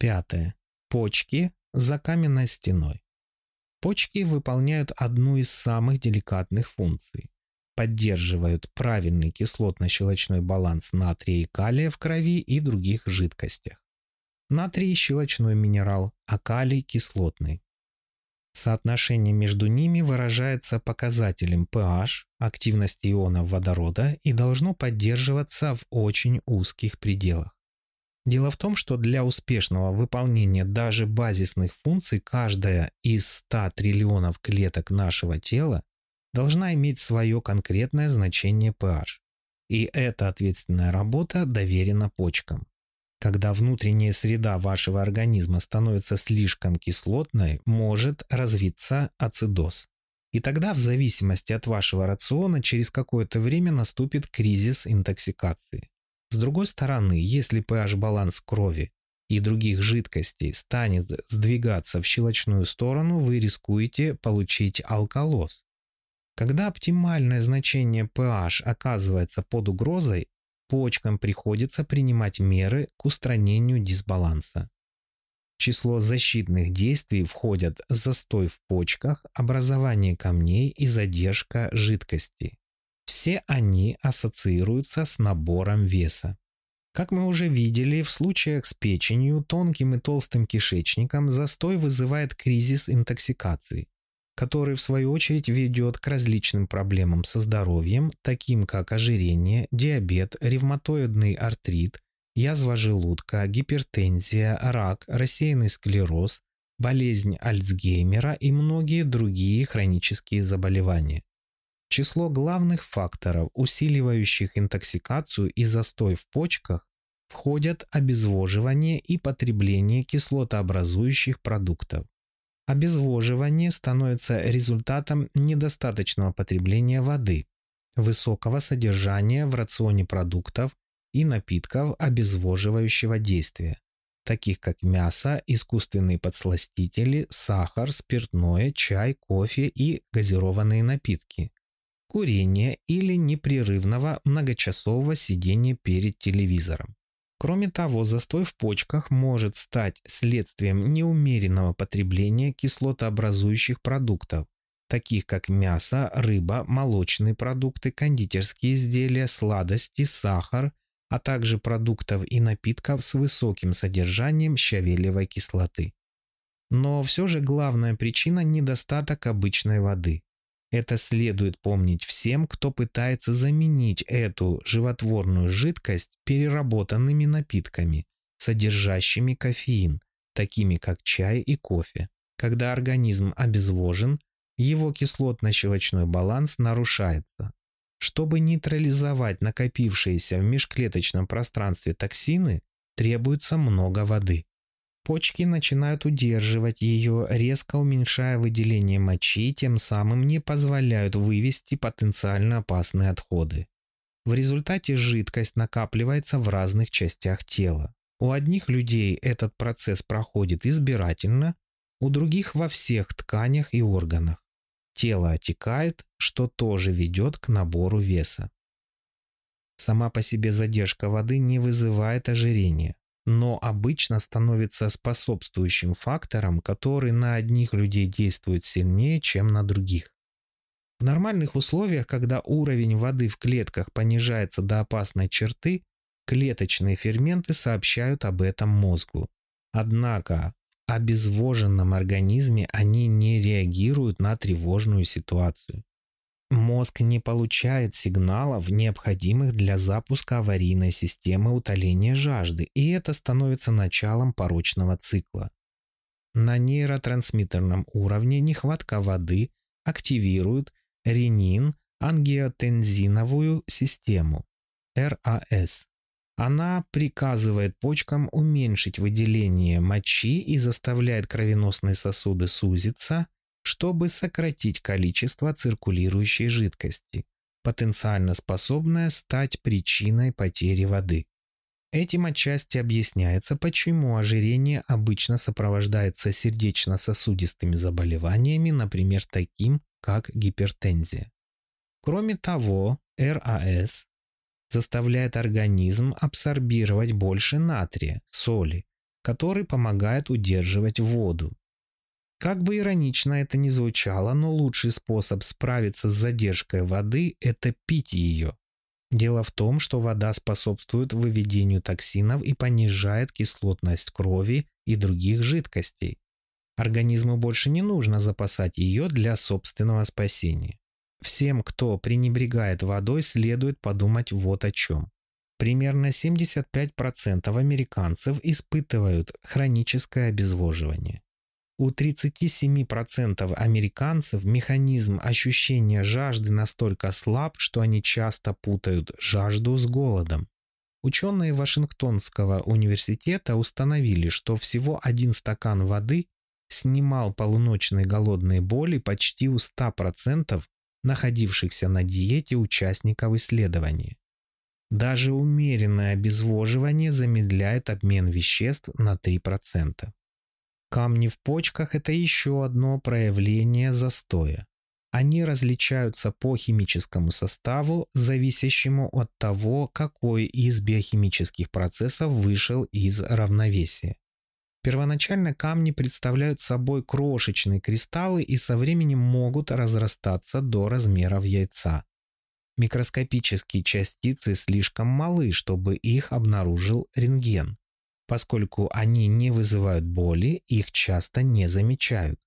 Пятое. Почки за каменной стеной. Почки выполняют одну из самых деликатных функций. Поддерживают правильный кислотно-щелочной баланс натрия и калия в крови и других жидкостях. Натрий – щелочной минерал, а калий – кислотный. Соотношение между ними выражается показателем pH, активности ионов водорода и должно поддерживаться в очень узких пределах. Дело в том, что для успешного выполнения даже базисных функций каждая из 100 триллионов клеток нашего тела должна иметь свое конкретное значение pH. И эта ответственная работа доверена почкам. Когда внутренняя среда вашего организма становится слишком кислотной, может развиться ацидоз. И тогда в зависимости от вашего рациона через какое-то время наступит кризис интоксикации. С другой стороны, если pH-баланс крови и других жидкостей станет сдвигаться в щелочную сторону, вы рискуете получить алкалоз. Когда оптимальное значение pH оказывается под угрозой, почкам приходится принимать меры к устранению дисбаланса. В число защитных действий входят застой в почках, образование камней и задержка жидкости. Все они ассоциируются с набором веса. Как мы уже видели, в случаях с печенью, тонким и толстым кишечником застой вызывает кризис интоксикации, который в свою очередь ведет к различным проблемам со здоровьем, таким как ожирение, диабет, ревматоидный артрит, язва желудка, гипертензия, рак, рассеянный склероз, болезнь Альцгеймера и многие другие хронические заболевания. Число главных факторов, усиливающих интоксикацию и застой в почках, входят обезвоживание и потребление кислотообразующих продуктов. Обезвоживание становится результатом недостаточного потребления воды, высокого содержания в рационе продуктов и напитков обезвоживающего действия, таких как мясо, искусственные подсластители, сахар, спиртное, чай, кофе и газированные напитки – курения или непрерывного многочасового сидения перед телевизором. Кроме того, застой в почках может стать следствием неумеренного потребления кислотообразующих продуктов, таких как мясо, рыба, молочные продукты, кондитерские изделия, сладости, сахар, а также продуктов и напитков с высоким содержанием щавелевой кислоты. Но все же главная причина – недостаток обычной воды. Это следует помнить всем, кто пытается заменить эту животворную жидкость переработанными напитками, содержащими кофеин, такими как чай и кофе. Когда организм обезвожен, его кислотно-щелочной баланс нарушается. Чтобы нейтрализовать накопившиеся в межклеточном пространстве токсины, требуется много воды. Почки начинают удерживать ее, резко уменьшая выделение мочи, тем самым не позволяют вывести потенциально опасные отходы. В результате жидкость накапливается в разных частях тела. У одних людей этот процесс проходит избирательно, у других во всех тканях и органах. Тело отекает, что тоже ведет к набору веса. Сама по себе задержка воды не вызывает ожирения но обычно становится способствующим фактором, который на одних людей действует сильнее, чем на других. В нормальных условиях, когда уровень воды в клетках понижается до опасной черты, клеточные ферменты сообщают об этом мозгу. Однако в обезвоженном организме они не реагируют на тревожную ситуацию мозг не получает сигналов, необходимых для запуска аварийной системы утоления жажды, и это становится началом порочного цикла. На нейротрансмиттерном уровне нехватка воды активирует ренин ангиотензиновую систему РАС. Она приказывает почкам уменьшить выделение мочи и заставляет кровеносные сосуды сузиться – чтобы сократить количество циркулирующей жидкости, потенциально способная стать причиной потери воды. Этим отчасти объясняется, почему ожирение обычно сопровождается сердечно-сосудистыми заболеваниями, например, таким, как гипертензия. Кроме того, РАС заставляет организм абсорбировать больше натрия, соли, который помогает удерживать воду, как бы иронично это ни звучало, но лучший способ справиться с задержкой воды – это пить ее. Дело в том, что вода способствует выведению токсинов и понижает кислотность крови и других жидкостей. Организму больше не нужно запасать ее для собственного спасения. Всем, кто пренебрегает водой, следует подумать вот о чем. Примерно 75% американцев испытывают хроническое обезвоживание. У 37% американцев механизм ощущения жажды настолько слаб, что они часто путают жажду с голодом. Ученые Вашингтонского университета установили, что всего один стакан воды снимал полуночные голодные боли почти у 100% находившихся на диете участников исследования. Даже умеренное обезвоживание замедляет обмен веществ на 3%. Камни в почках – это еще одно проявление застоя. Они различаются по химическому составу, зависящему от того, какой из биохимических процессов вышел из равновесия. Первоначально камни представляют собой крошечные кристаллы и со временем могут разрастаться до размеров яйца. Микроскопические частицы слишком малы, чтобы их обнаружил рентген. Поскольку они не вызывают боли, их часто не замечают.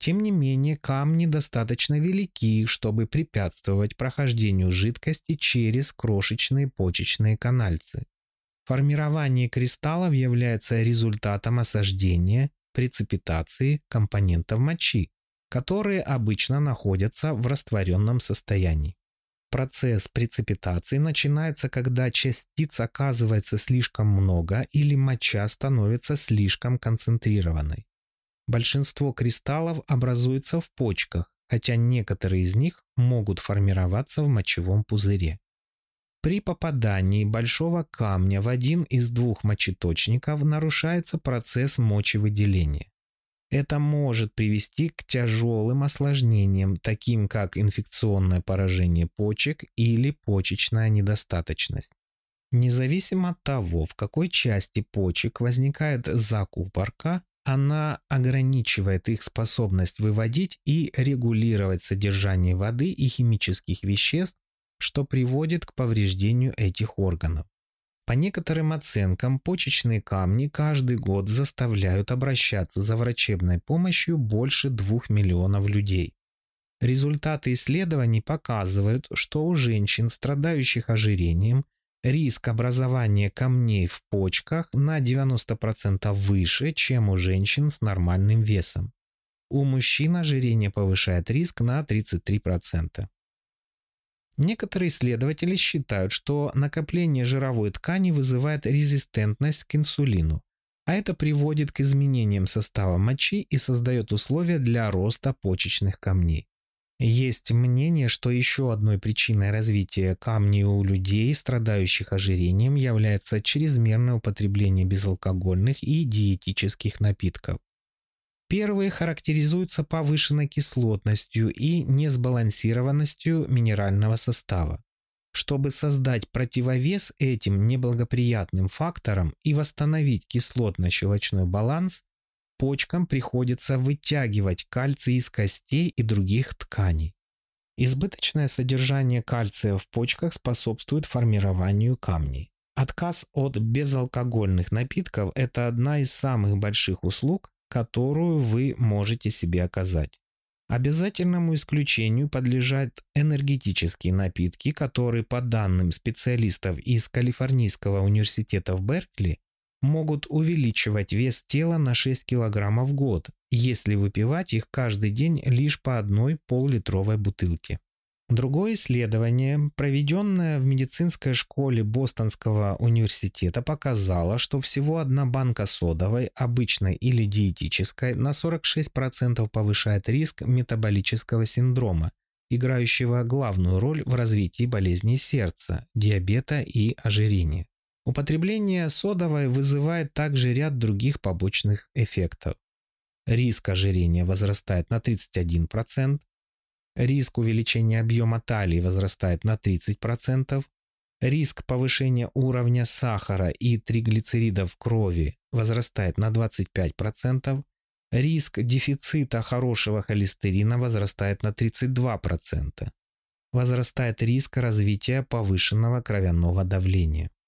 Тем не менее, камни достаточно велики, чтобы препятствовать прохождению жидкости через крошечные почечные канальцы. Формирование кристаллов является результатом осаждения, прецепитации компонентов мочи, которые обычно находятся в растворенном состоянии. Процесс прецепитации начинается, когда частиц оказывается слишком много или моча становится слишком концентрированной. Большинство кристаллов образуется в почках, хотя некоторые из них могут формироваться в мочевом пузыре. При попадании большого камня в один из двух мочеточников нарушается процесс мочевыделения. Это может привести к тяжелым осложнениям, таким как инфекционное поражение почек или почечная недостаточность. Независимо от того, в какой части почек возникает закупорка, она ограничивает их способность выводить и регулировать содержание воды и химических веществ, что приводит к повреждению этих органов. По некоторым оценкам, почечные камни каждый год заставляют обращаться за врачебной помощью больше двух миллионов людей. Результаты исследований показывают, что у женщин, страдающих ожирением, риск образования камней в почках на 90% выше, чем у женщин с нормальным весом. У мужчин ожирение повышает риск на 33%. Некоторые исследователи считают, что накопление жировой ткани вызывает резистентность к инсулину, а это приводит к изменениям состава мочи и создает условия для роста почечных камней. Есть мнение, что еще одной причиной развития камней у людей, страдающих ожирением, является чрезмерное употребление безалкогольных и диетических напитков. Первые характеризуются повышенной кислотностью и несбалансированностью минерального состава. Чтобы создать противовес этим неблагоприятным факторам и восстановить кислотно-щелочной баланс, почкам приходится вытягивать кальций из костей и других тканей. Избыточное содержание кальция в почках способствует формированию камней. Отказ от безалкогольных напитков – это одна из самых больших услуг, которую вы можете себе оказать. Обязательному исключению подлежат энергетические напитки, которые, по данным специалистов из Калифорнийского университета в Беркли, могут увеличивать вес тела на 6 кг в год, если выпивать их каждый день лишь по одной пол-литровой бутылке. Другое исследование, проведенное в медицинской школе Бостонского университета, показало, что всего одна банка содовой, обычной или диетической, на 46% повышает риск метаболического синдрома, играющего главную роль в развитии болезней сердца, диабета и ожирения. Употребление содовой вызывает также ряд других побочных эффектов. Риск ожирения возрастает на 31%, Риск увеличения объема талии возрастает на 30%, риск повышения уровня сахара и триглицеридов в крови возрастает на 25%, риск дефицита хорошего холестерина возрастает на 32%, возрастает риск развития повышенного кровяного давления.